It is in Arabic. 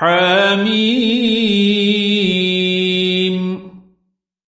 حميم.